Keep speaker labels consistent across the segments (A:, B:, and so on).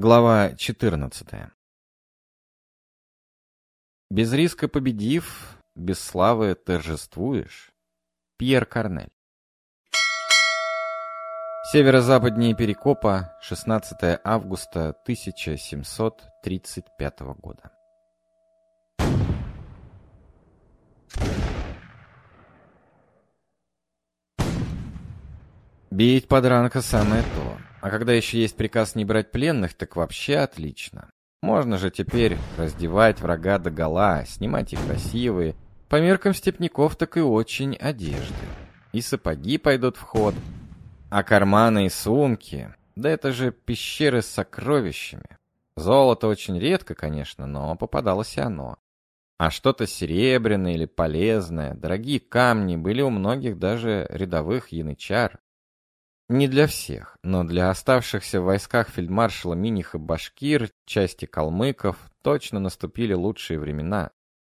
A: Глава 14. Без риска победив, без славы торжествуешь. Пьер Корнель. Северо-западнее Перекопа, 16 августа 1735 года. Бить подранка самое. А когда еще есть приказ не брать пленных, так вообще отлично. Можно же теперь раздевать врага до гола, снимать их красивые, по меркам степняков так и очень одежды. И сапоги пойдут в ход, а карманы и сумки, да это же пещеры с сокровищами. Золото очень редко, конечно, но попадалось и оно. А что-то серебряное или полезное, дорогие камни были у многих даже рядовых янычар. Не для всех, но для оставшихся в войсках фельдмаршала Миниха Башкир, части калмыков, точно наступили лучшие времена.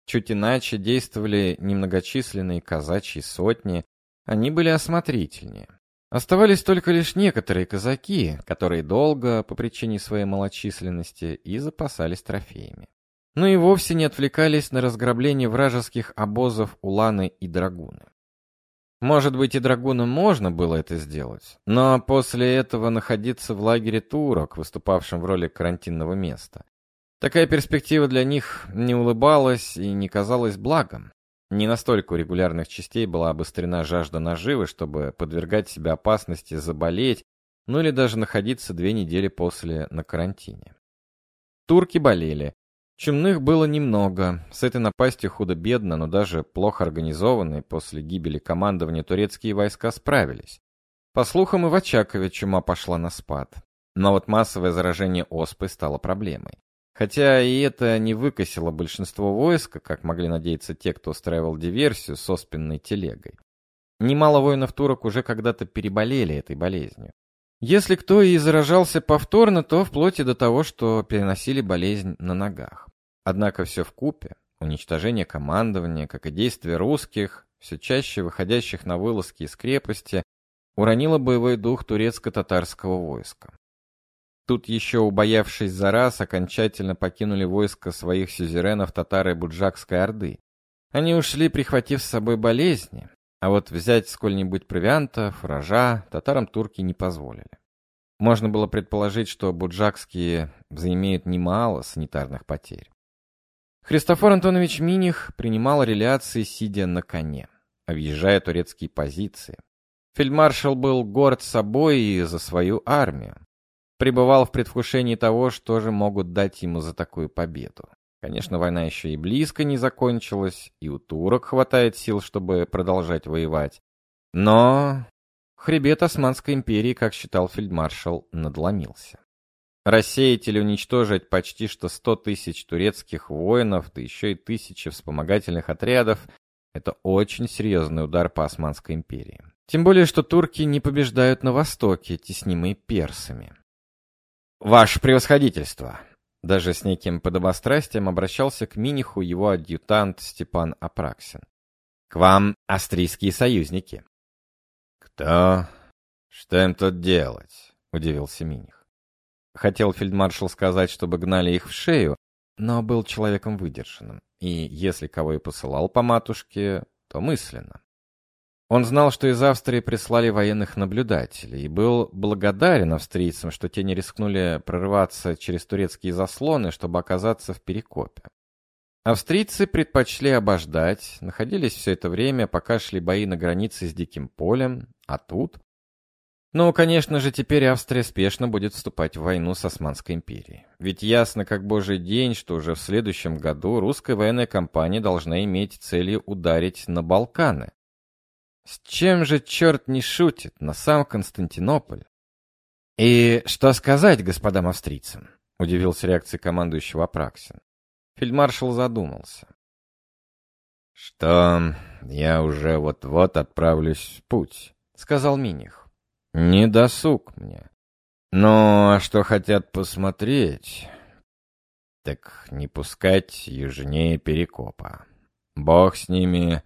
A: Чуть иначе действовали немногочисленные казачьи сотни, они были осмотрительнее. Оставались только лишь некоторые казаки, которые долго, по причине своей малочисленности, и запасались трофеями. Но и вовсе не отвлекались на разграбление вражеских обозов Уланы и Драгуны. Может быть, и драгунам можно было это сделать, но после этого находиться в лагере турок, выступавшем в роли карантинного места. Такая перспектива для них не улыбалась и не казалась благом. Не настолько у регулярных частей была обострена жажда наживы, чтобы подвергать себя опасности заболеть, ну или даже находиться две недели после на карантине. Турки болели, Чумных было немного. С этой напастью худо-бедно, но даже плохо организованные после гибели командования турецкие войска справились. По слухам, и в Очакове чума пошла на спад. Но вот массовое заражение оспой стало проблемой. Хотя и это не выкосило большинство войска, как могли надеяться те, кто устраивал диверсию с оспенной телегой. Немало воинов-турок уже когда-то переболели этой болезнью. Если кто и заражался повторно, то вплоть до того, что переносили болезнь на ногах. Однако все в купе, уничтожение командования, как и действия русских, все чаще выходящих на вылазки из крепости, уронило боевой дух турецко-татарского войска. Тут еще, убоявшись за раз, окончательно покинули войско своих сюзеренов татары Буджакской Орды. Они ушли, прихватив с собой болезни, а вот взять сколь-нибудь провианта, фуража татарам турки не позволили. Можно было предположить, что буджакские заимеют немало санитарных потерь. Христофор Антонович Миних принимал реляции, сидя на коне, объезжая турецкие позиции. Фельдмаршал был горд собой и за свою армию. Пребывал в предвкушении того, что же могут дать ему за такую победу. Конечно, война еще и близко не закончилась, и у турок хватает сил, чтобы продолжать воевать. Но хребет Османской империи, как считал фельдмаршал, надломился. Рассеять или уничтожить почти что 100 тысяч турецких воинов, да еще и тысячи вспомогательных отрядов – это очень серьезный удар по Османской империи. Тем более, что турки не побеждают на востоке, теснимые персами. «Ваше превосходительство!» Даже с неким подобострастием обращался к Миниху его адъютант Степан Апраксин. «К вам австрийские союзники». «Кто? Что им тут делать?» – удивился Миних. Хотел фельдмаршал сказать, чтобы гнали их в шею, но был человеком выдержанным, и если кого и посылал по матушке, то мысленно. Он знал, что из Австрии прислали военных наблюдателей, и был благодарен австрийцам, что те не рискнули прорываться через турецкие заслоны, чтобы оказаться в Перекопе. Австрийцы предпочли обождать, находились все это время, пока шли бои на границе с Диким полем, а тут ну, конечно же, теперь Австрия спешно будет вступать в войну с Османской империей. Ведь ясно как божий день, что уже в следующем году русская военная кампания должна иметь целью ударить на Балканы. С чем же черт не шутит, на сам Константинополь? И что сказать господам австрийцам? Удивился реакцией командующего Апраксин. Фельдмаршал задумался. «Что я уже вот-вот отправлюсь в путь», — сказал Миних. Не досуг мне. Ну, а что хотят посмотреть? Так не пускать южнее Перекопа. Бог с ними,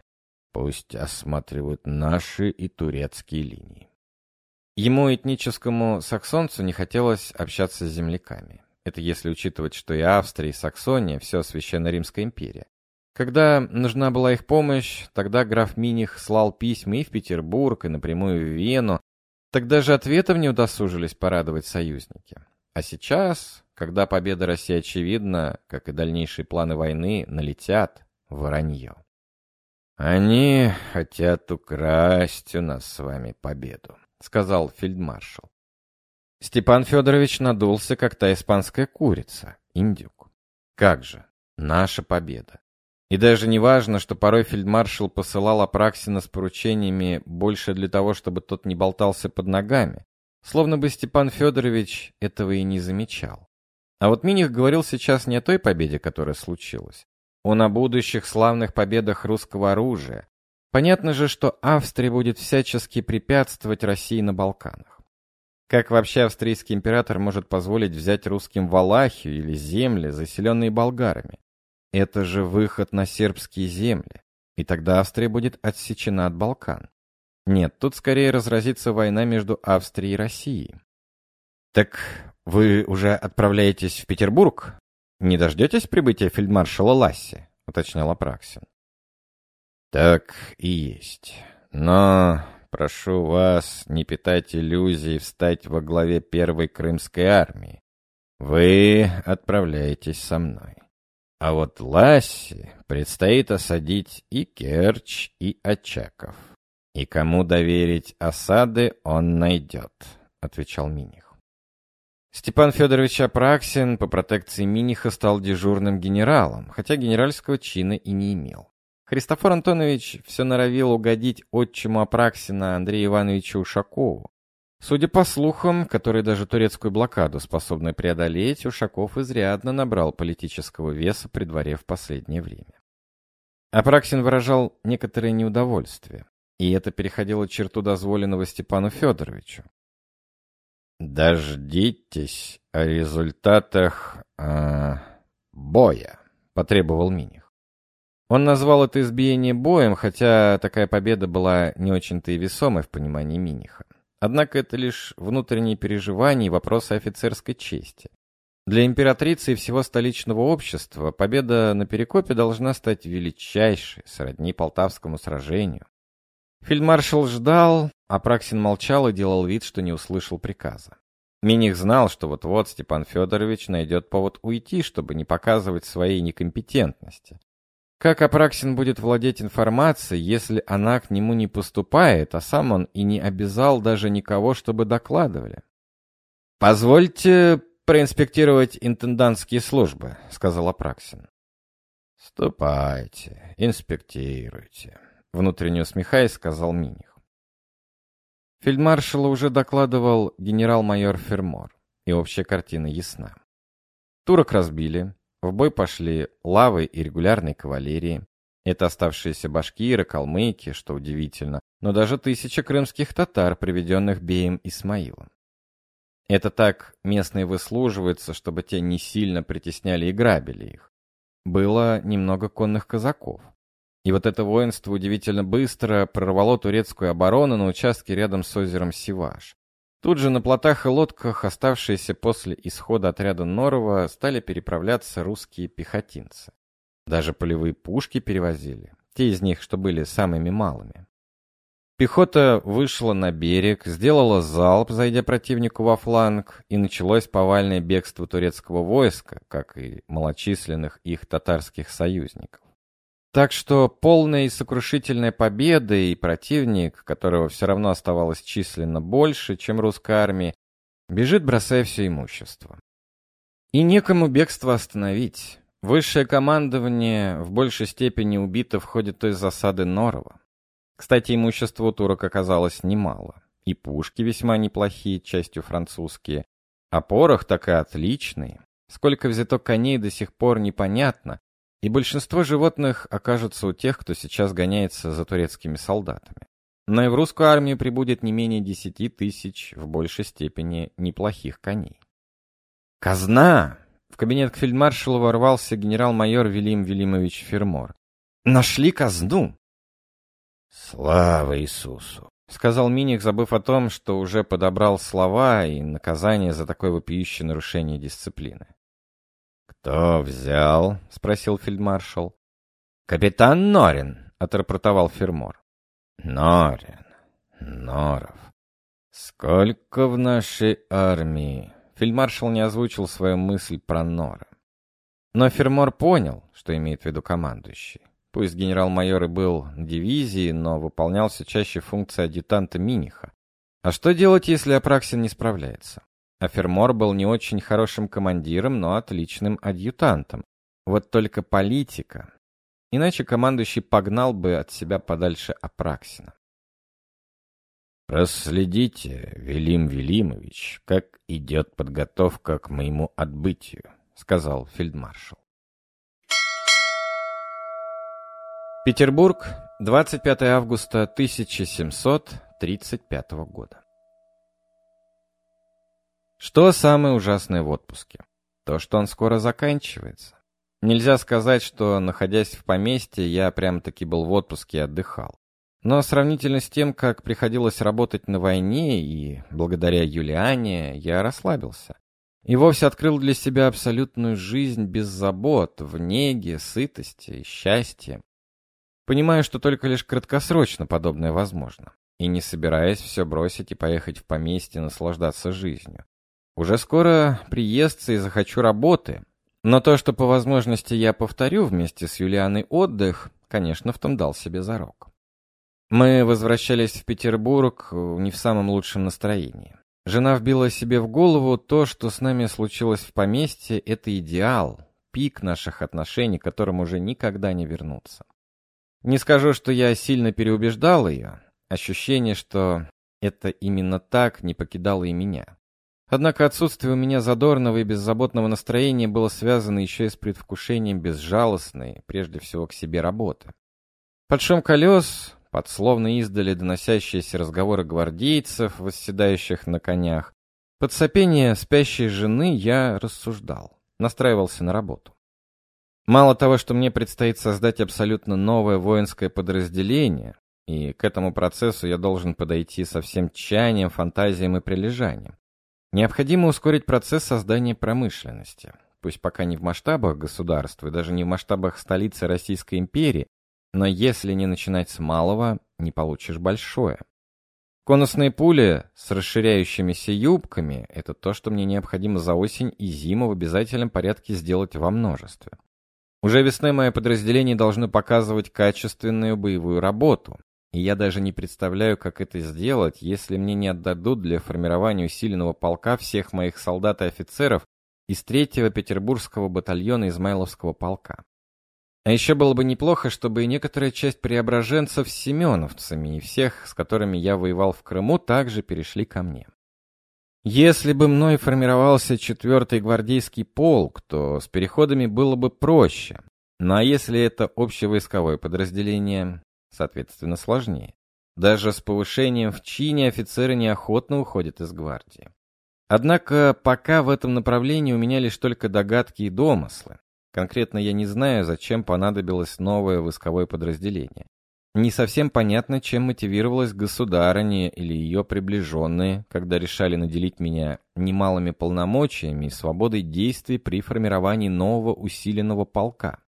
A: пусть осматривают наши и турецкие линии. Ему, этническому саксонцу, не хотелось общаться с земляками. Это если учитывать, что и Австрия, и Саксония – все Священная Римская империя. Когда нужна была их помощь, тогда граф Миних слал письма и в Петербург, и напрямую в Вену. Тогда же ответом не удосужились порадовать союзники. А сейчас, когда победа России очевидна, как и дальнейшие планы войны, налетят, воронье. «Они хотят украсть у нас с вами победу», — сказал фельдмаршал. Степан Федорович надулся, как та испанская курица, индюк. Как же, наша победа. И даже не важно, что порой фельдмаршал посылал Апраксина с поручениями больше для того, чтобы тот не болтался под ногами, словно бы Степан Федорович этого и не замечал. А вот Миних говорил сейчас не о той победе, которая случилась. Он о будущих славных победах русского оружия. Понятно же, что Австрия будет всячески препятствовать России на Балканах. Как вообще австрийский император может позволить взять русским Валахию или земли, заселенные болгарами? Это же выход на сербские земли, и тогда Австрия будет отсечена от Балкан. Нет, тут скорее разразится война между Австрией и Россией. Так вы уже отправляетесь в Петербург? Не дождетесь прибытия фельдмаршала Ласси? Уточнял Апраксин. Так и есть. Но прошу вас не питать иллюзий встать во главе первой крымской армии. Вы отправляетесь со мной. А вот Ласси предстоит осадить и Керчь, и Очаков. «И кому доверить осады, он найдет», — отвечал Миних. Степан Федорович Апраксин по протекции Миниха стал дежурным генералом, хотя генеральского чина и не имел. Христофор Антонович все норовил угодить отчиму Апраксина Андрею Ивановичу Ушакову. Судя по слухам, которые даже турецкую блокаду способны преодолеть, Ушаков изрядно набрал политического веса при дворе в последнее время. Апраксин выражал некоторое неудовольствие и это переходило черту дозволенного Степану Федоровичу. «Дождитесь о результатах э, боя», — потребовал Миних. Он назвал это избиение боем, хотя такая победа была не очень-то и весомой в понимании Миниха. Однако это лишь внутренние переживания и вопросы офицерской чести. Для императрицы и всего столичного общества победа на Перекопе должна стать величайшей, сродни Полтавскому сражению. Фельдмаршал ждал, а Праксин молчал и делал вид, что не услышал приказа. Миних знал, что вот-вот Степан Федорович найдет повод уйти, чтобы не показывать своей некомпетентности. Как Апраксин будет владеть информацией, если она к нему не поступает, а сам он и не обязал даже никого, чтобы докладывали? «Позвольте проинспектировать интендантские службы», — сказал Апраксин. «Ступайте, инспектируйте», Внутренне усмехаясь, сказал Миних. Фельдмаршала уже докладывал генерал-майор Фермор, и общая картина ясна. Турок разбили, в бой пошли лавы и регулярной кавалерии. Это оставшиеся башкиры, калмыки, что удивительно, но даже тысяча крымских татар, приведенных Беем Исмаилом. Это так местные выслуживаются, чтобы те не сильно притесняли и грабили их. Было немного конных казаков. И вот это воинство удивительно быстро прорвало турецкую оборону на участке рядом с озером Сиваш. Тут же на плотах и лодках, оставшиеся после исхода отряда Норова, стали переправляться русские пехотинцы. Даже полевые пушки перевозили, те из них, что были самыми малыми. Пехота вышла на берег, сделала залп, зайдя противнику во фланг, и началось повальное бегство турецкого войска, как и малочисленных их татарских союзников. Так что полная и сокрушительная победа и противник, которого все равно оставалось численно больше, чем русской армии, бежит, бросая все имущество. И некому бегство остановить. Высшее командование в большей степени убито в ходе той засады Норова. Кстати, имущества у турок оказалось немало. И пушки весьма неплохие, частью французские. А порох так и отличный. Сколько взято коней до сих пор непонятно, и большинство животных окажутся у тех, кто сейчас гоняется за турецкими солдатами. Но и в русскую армию прибудет не менее десяти тысяч, в большей степени, неплохих коней. «Казна!» В кабинет к фельдмаршалу ворвался генерал-майор Велим Велимович Фермор. «Нашли казну!»
B: «Слава Иисусу!»
A: — сказал Миних, забыв о том, что уже подобрал слова и наказание за такое вопиющее нарушение дисциплины. «Кто взял?» — спросил фельдмаршал. «Капитан Норин», — отрапортовал Фермор. «Норин, Норов. Сколько в нашей армии?» Фельдмаршал не озвучил свою мысль про Нора. Но Фермор понял, что имеет в виду командующий. Пусть генерал-майор и был на дивизии, но выполнялся чаще функции адъютанта Миниха. А что делать, если Апраксин не справляется? А Фермор был не очень хорошим командиром, но отличным адъютантом. Вот только политика. Иначе командующий погнал бы от себя подальше Апраксина. «Проследите, Велим Велимович, как идет подготовка к моему отбытию», — сказал фельдмаршал. Петербург, 25 августа 1735 года. Что самое ужасное в отпуске? То, что он скоро заканчивается. Нельзя сказать, что, находясь в поместье, я прям-таки был в отпуске и отдыхал. Но сравнительно с тем, как приходилось работать на войне, и благодаря Юлиане, я расслабился. И вовсе открыл для себя абсолютную жизнь без забот, в неге, сытости и счастье. Понимаю, что только лишь краткосрочно подобное возможно. И не собираясь все бросить и поехать в поместье наслаждаться жизнью. Уже скоро приестся и захочу работы. Но то, что по возможности я повторю вместе с Юлианой отдых, конечно, в том дал себе зарок. Мы возвращались в Петербург не в самом лучшем настроении. Жена вбила себе в голову то, что с нами случилось в поместье, это идеал, пик наших отношений, к которым уже никогда не вернуться. Не скажу, что я сильно переубеждал ее. Ощущение, что это именно так, не покидало и меня. Однако отсутствие у меня задорного и беззаботного настроения было связано еще и с предвкушением безжалостной, прежде всего к себе работы. Под шум колес, под словно издали доносящиеся разговоры гвардейцев, восседающих на конях, под сопение спящей жены я рассуждал, настраивался на работу. Мало того, что мне предстоит создать абсолютно новое воинское подразделение, и к этому процессу я должен подойти со всем тщанием, фантазией и прилежанием. Необходимо ускорить процесс создания промышленности. Пусть пока не в масштабах государства и даже не в масштабах столицы Российской империи, но если не начинать с малого, не получишь большое. Конусные пули с расширяющимися юбками – это то, что мне необходимо за осень и зиму в обязательном порядке сделать во множестве. Уже весной мое подразделение должно показывать качественную боевую работу. И я даже не представляю, как это сделать, если мне не отдадут для формирования усиленного полка всех моих солдат и офицеров из третьего петербургского батальона Измайловского полка. А еще было бы неплохо, чтобы и некоторая часть преображенцев с семеновцами и всех, с которыми я воевал в Крыму, также перешли ко мне. Если бы мной формировался четвертый гвардейский полк, то с переходами было бы проще. Ну если это общевойсковое подразделение, соответственно, сложнее. Даже с повышением в чине офицеры неохотно уходят из гвардии. Однако пока в этом направлении у меня лишь только догадки и домыслы. Конкретно я не знаю, зачем понадобилось новое войсковое подразделение. Не совсем понятно, чем мотивировалась государыня или ее приближенные, когда решали наделить меня немалыми полномочиями и свободой действий при формировании нового усиленного полка.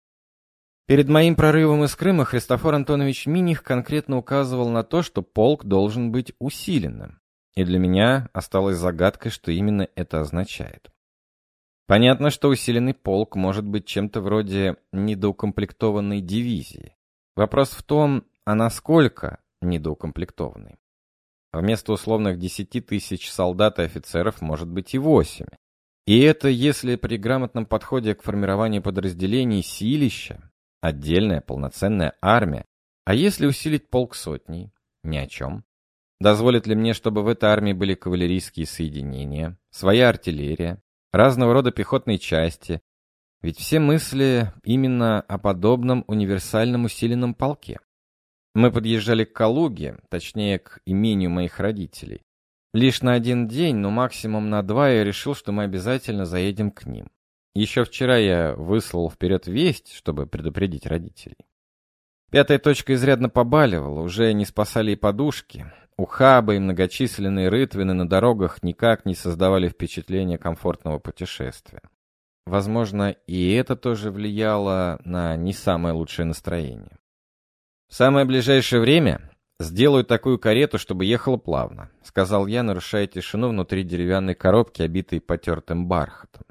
A: Перед моим прорывом из Крыма Христофор Антонович Миних конкретно указывал на то, что полк должен быть усиленным. И для меня осталось загадкой, что именно это означает. Понятно, что усиленный полк может быть чем-то вроде недоукомплектованной дивизии. Вопрос в том, а насколько недоукомплектованный. Вместо условных 10 тысяч солдат и офицеров может быть и 8. И это если при грамотном подходе к формированию подразделений силища, отдельная полноценная армия, а если усилить полк сотней, ни о чем. Дозволит ли мне, чтобы в этой армии были кавалерийские соединения, своя артиллерия, разного рода пехотные части, ведь все мысли именно о подобном универсальном усиленном полке. Мы подъезжали к Калуге, точнее, к имению моих родителей. Лишь на один день, но максимум на два я решил, что мы обязательно заедем к ним. Еще вчера я выслал вперед весть, чтобы предупредить родителей. Пятая точка изрядно побаливала, уже не спасали и подушки. ухабы и многочисленные рытвины на дорогах никак не создавали впечатления комфортного путешествия. Возможно, и это тоже влияло на не самое лучшее настроение. В самое ближайшее время сделаю такую карету, чтобы ехала плавно, сказал я, нарушая тишину внутри деревянной коробки, обитой потертым бархатом.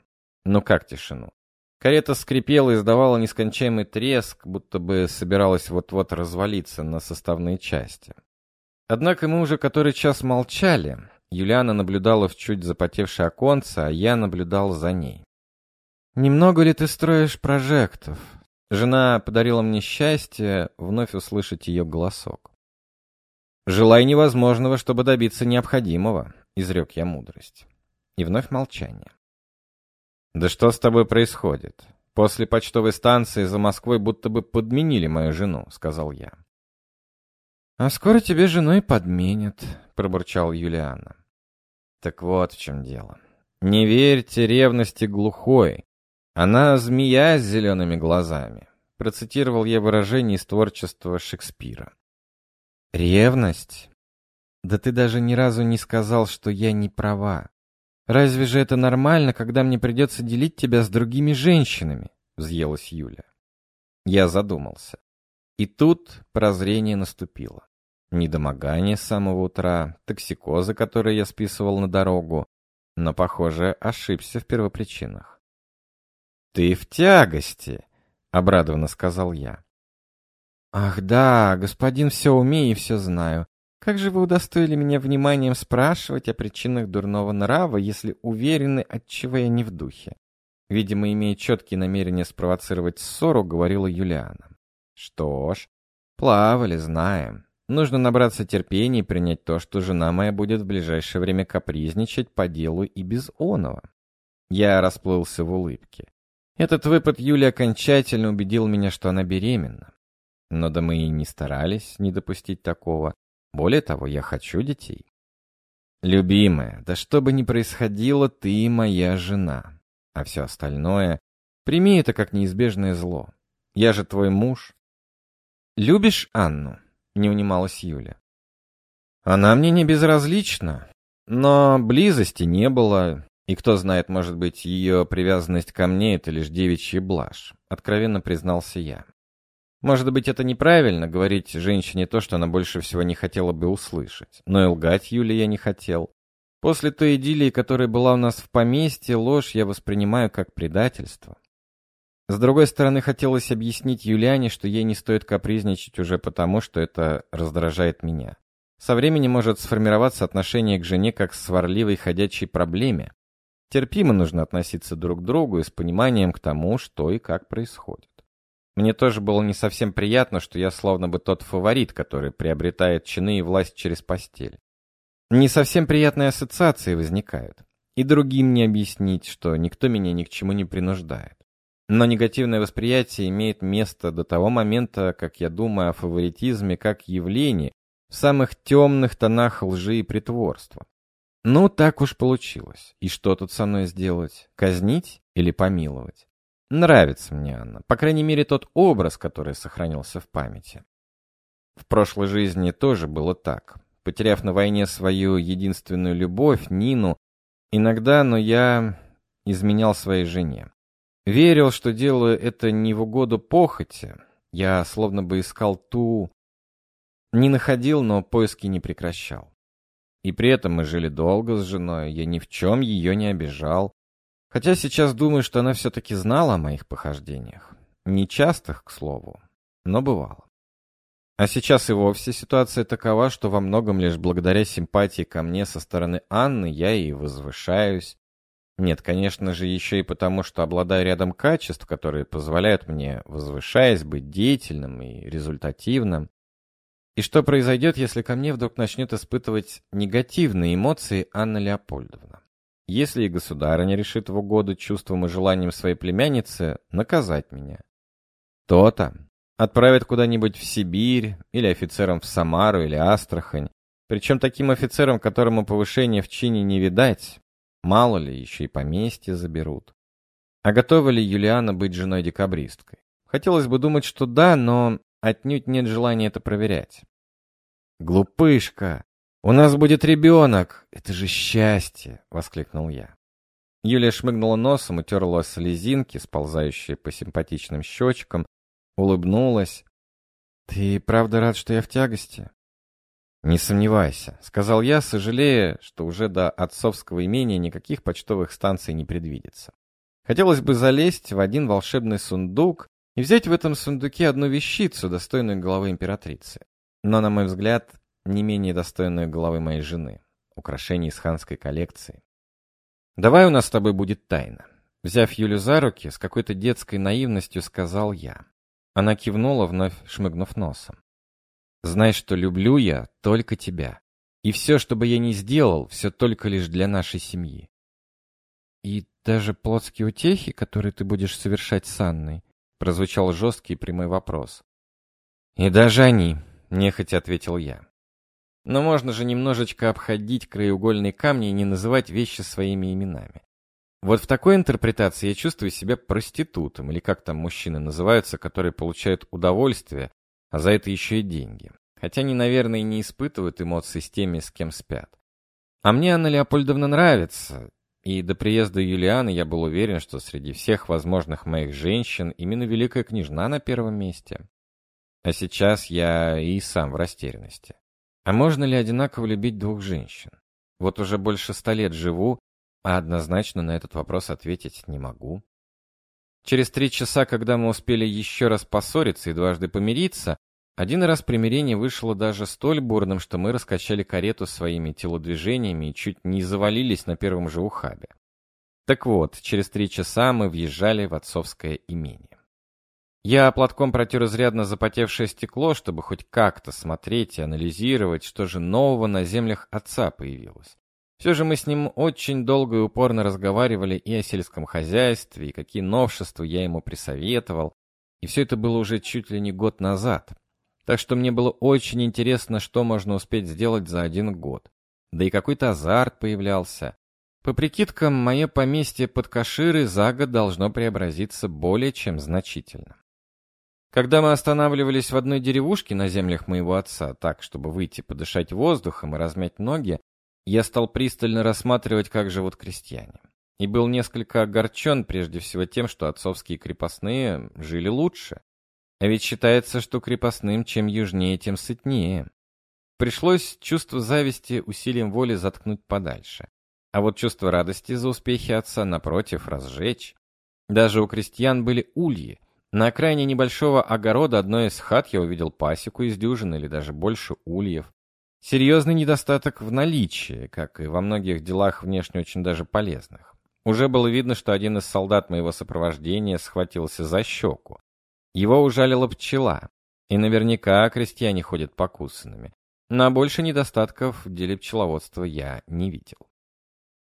A: Ну как тишину? Карета скрипела и издавала нескончаемый треск, будто бы собиралась вот-вот развалиться на составные части. Однако мы уже который час молчали. Юлиана наблюдала в чуть запотевшее оконце, а я наблюдал за ней. «Немного ли ты строишь прожектов?» Жена подарила мне счастье вновь услышать ее голосок. «Желай невозможного, чтобы добиться необходимого», — изрек я мудрость. И вновь молчание. «Да что с тобой происходит? После почтовой станции за Москвой будто бы подменили мою жену», — сказал я. «А скоро тебе женой подменят», — пробурчал Юлиана. «Так вот в чем дело. Не верьте ревности глухой. Она змея с зелеными глазами», — процитировал я выражение из творчества Шекспира. «Ревность? Да ты даже ни разу не сказал, что я не права. Разве же это нормально, когда мне придется делить тебя с другими женщинами?» — взъелась Юля. Я задумался. И тут прозрение наступило. Недомогание с самого утра, токсикозы, которые я списывал на дорогу, но, похоже, ошибся в первопричинах. «Ты в тягости!» — обрадованно сказал я. «Ах да, господин все умею и все знаю. Как же вы удостоили меня вниманием спрашивать о причинах дурного нрава, если уверены, отчего я не в духе?» Видимо, имея четкие намерения спровоцировать ссору, говорила Юлиана. «Что ж, плавали, знаем. Нужно набраться терпения и принять то, что жена моя будет в ближайшее время капризничать по делу и без оного». Я расплылся в улыбке. Этот выпад Юли окончательно убедил меня, что она беременна. Но да мы и не старались не допустить такого. Более того, я хочу детей. Любимая, да что бы ни происходило, ты моя жена. А все остальное, прими это как неизбежное зло. Я же твой муж. Любишь Анну? Не унималась Юля. Она мне не безразлична, но близости не было, и кто знает, может быть, ее привязанность ко мне — это лишь девичья блажь, откровенно признался я. Может быть, это неправильно, говорить женщине то, что она больше всего не хотела бы услышать. Но и лгать Юле я не хотел. После той идиллии, которая была у нас в поместье, ложь я воспринимаю как предательство. С другой стороны, хотелось объяснить Юлиане, что ей не стоит капризничать уже потому, что это раздражает меня. Со временем может сформироваться отношение к жене как к сварливой ходячей проблеме. Терпимо нужно относиться друг к другу и с пониманием к тому, что и как происходит. Мне тоже было не совсем приятно, что я словно бы тот фаворит, который приобретает чины и власть через постель. Не совсем приятные ассоциации возникают. И другим не объяснить, что никто меня ни к чему не принуждает. Но негативное восприятие имеет место до того момента, как я думаю о фаворитизме как явлении в самых темных тонах лжи и притворства. Ну, так уж получилось. И что тут со мной сделать? Казнить или помиловать? Нравится мне Анна, по крайней мере тот образ, который сохранился в памяти. В прошлой жизни тоже было так. Потеряв на войне свою единственную любовь, Нину, иногда, но я изменял своей жене. Верил, что делаю это не в угоду похоти. Я словно бы искал ту... Не находил, но поиски не прекращал. И при этом мы жили долго с женой, я ни в чем ее не обижал. Хотя сейчас думаю, что она все-таки знала о моих похождениях. Нечастых, к слову, но бывало. А сейчас и вовсе ситуация такова, что во многом лишь благодаря симпатии ко мне со стороны Анны я и возвышаюсь. Нет, конечно же, еще и потому, что обладаю рядом качеств, которые позволяют мне, возвышаясь, быть деятельным и результативным. И что произойдет, если ко мне вдруг начнет испытывать негативные эмоции Анна Леопольдовна? Если и государыня решит в угоду чувствам и желаниям своей племянницы наказать меня. То-то. Отправят куда-нибудь в Сибирь, или офицером в Самару, или Астрахань. Причем таким офицерам, которому повышение в чине не видать. Мало ли, еще и поместье заберут. А готова ли Юлиана быть женой декабристкой? Хотелось бы думать, что да, но отнюдь нет желания это проверять. «Глупышка! «У нас будет ребенок! Это же счастье!» — воскликнул я. Юлия шмыгнула носом, утерла слезинки, сползающие по симпатичным щечкам, улыбнулась. «Ты правда рад, что я в тягости?» «Не сомневайся», — сказал я, сожалея, что уже до отцовского имения никаких почтовых станций не предвидится. Хотелось бы залезть в один волшебный сундук и взять в этом сундуке одну вещицу, достойную головы императрицы. Но, на мой взгляд, не менее достойную головы моей жены. Украшение из ханской коллекции. «Давай у нас с тобой будет тайна». Взяв Юлю за руки, с какой-то детской наивностью сказал я. Она кивнула, вновь шмыгнув носом. Знай, что люблю я только тебя. И все, что бы я ни сделал, все только лишь для нашей семьи. И даже плотские утехи, которые ты будешь совершать с Анной, прозвучал жесткий прямой вопрос. И даже они, нехотя ответил я. Но можно же немножечко обходить краеугольные камни и не называть вещи своими именами. Вот в такой интерпретации я чувствую себя проститутом, или как там мужчины называются, которые получают удовольствие, а за это еще и деньги. Хотя они, наверное, и не испытывают эмоций с теми, с кем спят. А мне Анна Леопольдовна нравится, и до приезда Юлианы я был уверен, что среди всех возможных моих женщин именно Великая Княжна на первом месте. А сейчас я и сам в растерянности. А можно ли одинаково любить двух женщин? Вот уже больше ста лет живу, а однозначно на этот вопрос ответить не могу. Через три часа, когда мы успели еще раз поссориться и дважды помириться, один раз примирение вышло даже столь бурным, что мы раскачали карету своими телодвижениями и чуть не завалились на первом же ухабе. Так вот, через три часа мы въезжали в отцовское имение. Я платком протер изрядно запотевшее стекло, чтобы хоть как-то смотреть и анализировать, что же нового на землях отца появилось. Все же мы с ним очень долго и упорно разговаривали и о сельском хозяйстве, и какие новшества я ему присоветовал. И все это было уже чуть ли не год назад. Так что мне было очень интересно, что можно успеть сделать за один год. Да и какой-то азарт появлялся. По прикидкам, мое поместье под Каширы за год должно преобразиться более чем значительно. Когда мы останавливались в одной деревушке на землях моего отца, так, чтобы выйти подышать воздухом и размять ноги, я стал пристально рассматривать, как живут крестьяне. И был несколько огорчен прежде всего тем, что отцовские крепостные жили лучше. А ведь считается, что крепостным чем южнее, тем сытнее. Пришлось чувство зависти усилием воли заткнуть подальше. А вот чувство радости за успехи отца, напротив, разжечь. Даже у крестьян были ульи. На окраине небольшого огорода одной из хат я увидел пасеку из дюжины или даже больше ульев. Серьезный недостаток в наличии, как и во многих делах внешне очень даже полезных. Уже было видно, что один из солдат моего сопровождения схватился за щеку. Его ужалила пчела, и наверняка крестьяне ходят покусанными. Но больше недостатков в деле пчеловодства я не видел.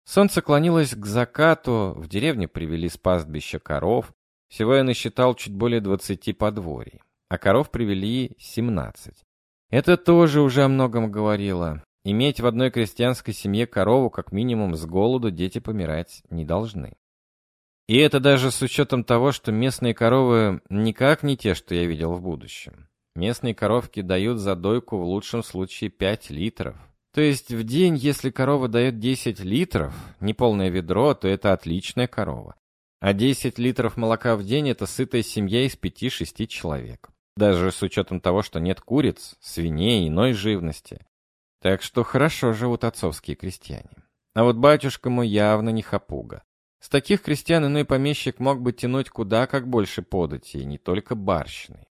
A: Солнце клонилось к закату, в деревню привели с пастбища коров. Всего я насчитал чуть более двадцати подворий, а коров привели семнадцать. Это тоже уже о многом говорило. Иметь в одной крестьянской семье корову как минимум с голоду дети помирать не должны. И это даже с учетом того, что местные коровы никак не те, что я видел в будущем. Местные коровки дают за дойку в лучшем случае 5 литров. То есть в день, если корова дает 10 литров, не полное ведро, то это отличная корова. А 10 литров молока в день – это сытая семья из 5-6 человек. Даже с учетом того, что нет куриц, свиней иной живности. Так что хорошо живут отцовские крестьяне. А вот батюшка мой явно не хапуга. С таких крестьян иной помещик мог бы тянуть куда как больше подати, и не только барщиной.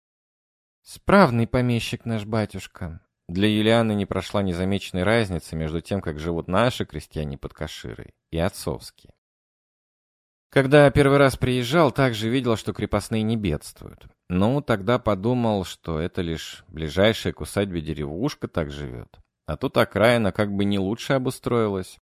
A: Справный помещик наш батюшка. Для Юлианы не прошла незамеченной разницы между тем, как живут наши крестьяне под Каширой, и отцовские. Когда первый раз приезжал, также видел, что крепостные не бедствуют. Ну, тогда подумал, что это лишь ближайшая к усадьбе деревушка так живет. А тут окраина как бы не лучше обустроилась.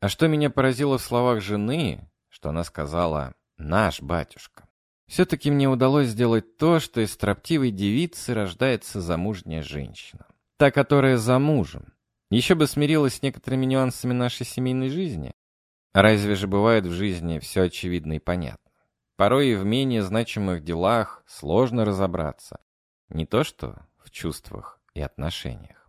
A: А что меня поразило в словах жены, что она сказала «наш батюшка». Все-таки мне удалось сделать то, что из строптивой девицы рождается замужняя женщина. Та, которая за мужем. Еще бы смирилась с некоторыми нюансами нашей семейной жизни. Разве же бывает в жизни все очевидно и понятно? Порой и в менее значимых делах сложно разобраться. Не то что в чувствах и отношениях.